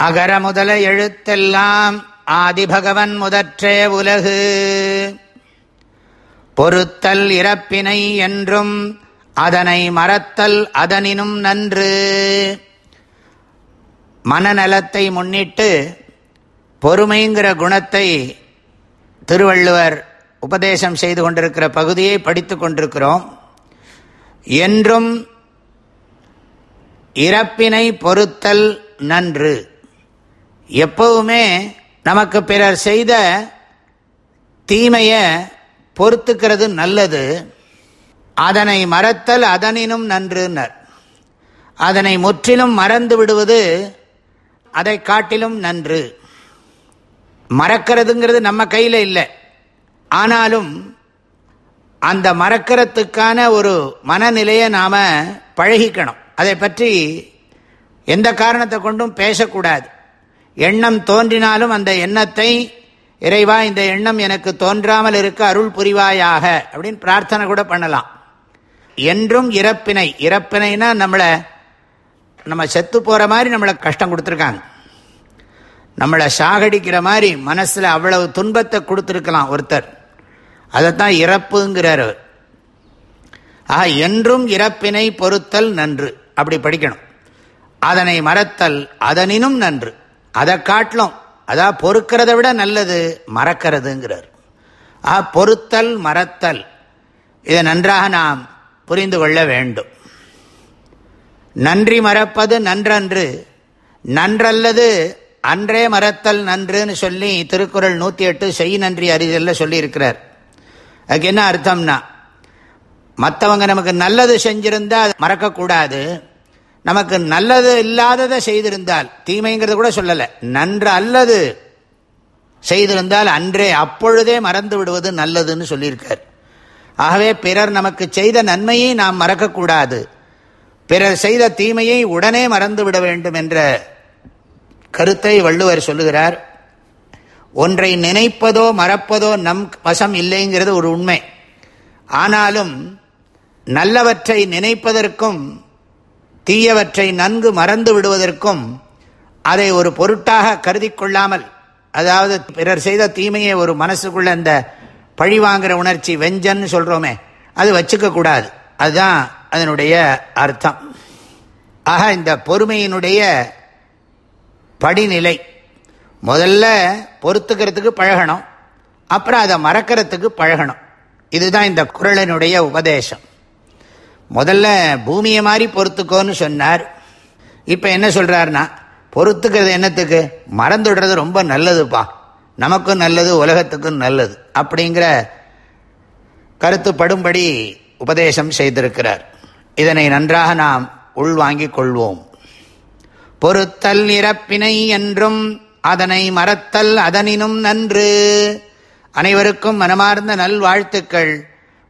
அகர முதல எழுத்தெல்லாம் ஆதிபகவன் முதற்றே உலகு. பொறுத்தல் இறப்பினை என்றும் அதனை மறத்தல் அதனினும் நன்று. மனநலத்தை முன்னிட்டு பொறுமைங்கிற குணத்தை திருவள்ளுவர் உபதேசம் செய்து கொண்டிருக்கிற பகுதியை படித்து கொண்டிருக்கிறோம். என்றும் இறப்பினை பொறுத்தல் நன்று. எப்பவுமே நமக்கு பிறர் செய்த தீமையை பொறுத்துக்கிறது நல்லது. அதனை மறத்தல் அதனினும் நன்றுனர் அதனை முற்றிலும் மறந்து விடுவது அதை காட்டிலும் நன்று. மறக்கிறதுங்கிறது நம்ம கையில் இல்லை. ஆனாலும் அந்த மறக்கிறதுக்கான ஒரு மனநிலையை நாம் பழகிக்கணும். அதை பற்றி எந்த காரணத்தை கொண்டும் பேசக்கூடாது. எண்ணம் தோன்றினாலும் அந்த எண்ணத்தை இறைவா இந்த எண்ணம் எனக்கு தோன்றாமல் இருக்க அருள் புரிவாயாக அப்படின்னு பிரார்த்தனை கூட பண்ணலாம். என்றும் இறப்பினை இறப்பினைனா நம்மளை நம்ம செத்து போகிற மாதிரி நம்மளை கஷ்டம் கொடுத்துருக்காங்க. நம்மளை சாகடிக்கிற மாதிரி மனசில் அவ்வளவு துன்பத்தை கொடுத்துருக்கலாம் ஒருத்தர். அதைத்தான் இறப்புங்கிறார் ஆக என்றும் இறப்பினை பொறுத்தல் நன்று அப்படி படிக்கணும். அதனை மறத்தல் அதனினும் நன்று. அதை காட்டிலும் அதான் பொறுக்கிறத விட நல்லது மறக்கிறதுங்கிறார். ஆ பொறுத்தல் மறத்தல் இதை நன்றாக நாம் புரிந்து கொள்ள வேண்டும். நன்றி மறப்பது நன்றன்று நன்றல்லது அன்றே மறத்தல் நன்றுன்னு சொல்லி திருக்குறள் நூற்றி எட்டு செய் நன்றி அறிதல்ல சொல்லியிருக்கிறார். அதுக்கு என்ன அர்த்தம்னா மற்றவங்க நமக்கு நல்லது செஞ்சிருந்தா மறக்கக்கூடாது நமக்கு நல்லது இல்லாததை செய்திருந்தால் தீமைங்கிறது கூட சொல்லலை நன்று அல்லது செய்திருந்தால் அன்றே அப்பொழுதே மறந்து விடுவது நல்லதுன்னு சொல்லியிருக்கார். ஆகவே பிறர் நமக்கு செய்த நன்மையை நாம் மறக்கக்கூடாது. பிறர் செய்த தீமையை உடனே மறந்து விட வேண்டும் என்ற கருத்தை வள்ளுவர் சொல்லுகிறார். ஒன்றை நினைப்பதோ மறப்பதோ நம் வசம் இல்லைங்கிறது ஒரு உண்மை. ஆனாலும் நல்லவற்றை நினைப்பதற்கும் தீயவற்றை நன்கு மறந்து விடுவதற்கும் அதை ஒரு பொருட்டாக கருதி கொள்ளாமல் அதாவது பிறர் செய்த தீமையை ஒரு மனசுக்குள்ள அந்த பழி வாங்குற உணர்ச்சி வெஞ்சன்னு சொல்கிறோமே அது வச்சுக்க கூடாது. அதுதான் அதனுடைய அர்த்தம். ஆக இந்த பொறுமையினுடைய படிநிலை முதல்ல பொறுத்துக்கிறதுக்கு பழகணும் அப்புறம் அதை மறக்கிறதுக்கு பழகணும். இதுதான் இந்த குரலினுடைய உபதேசம். முதல்ல பூமியை மாதிரி பொறுத்துக்கோன்னு சொன்னார். இப்போ என்ன சொல்கிறாருன்னா பொறுத்துக்கிறது என்னத்துக்கு? மறந்துடுறது ரொம்ப நல்லதுப்பா. நமக்கும் நல்லது உலகத்துக்கும் நல்லது அப்படிங்கிற கருத்துப்படும்படி உபதேசம் செய்திருக்கிறார். இதனை நன்றாக நாம் உள்வாங்கிக் கொள்வோம். பொறுத்தல் இறப்பினை என்றும் அதனை மறத்தல் அதனினும் நன்று. அனைவருக்கும் மனமார்ந்த நல்வாழ்த்துக்கள்.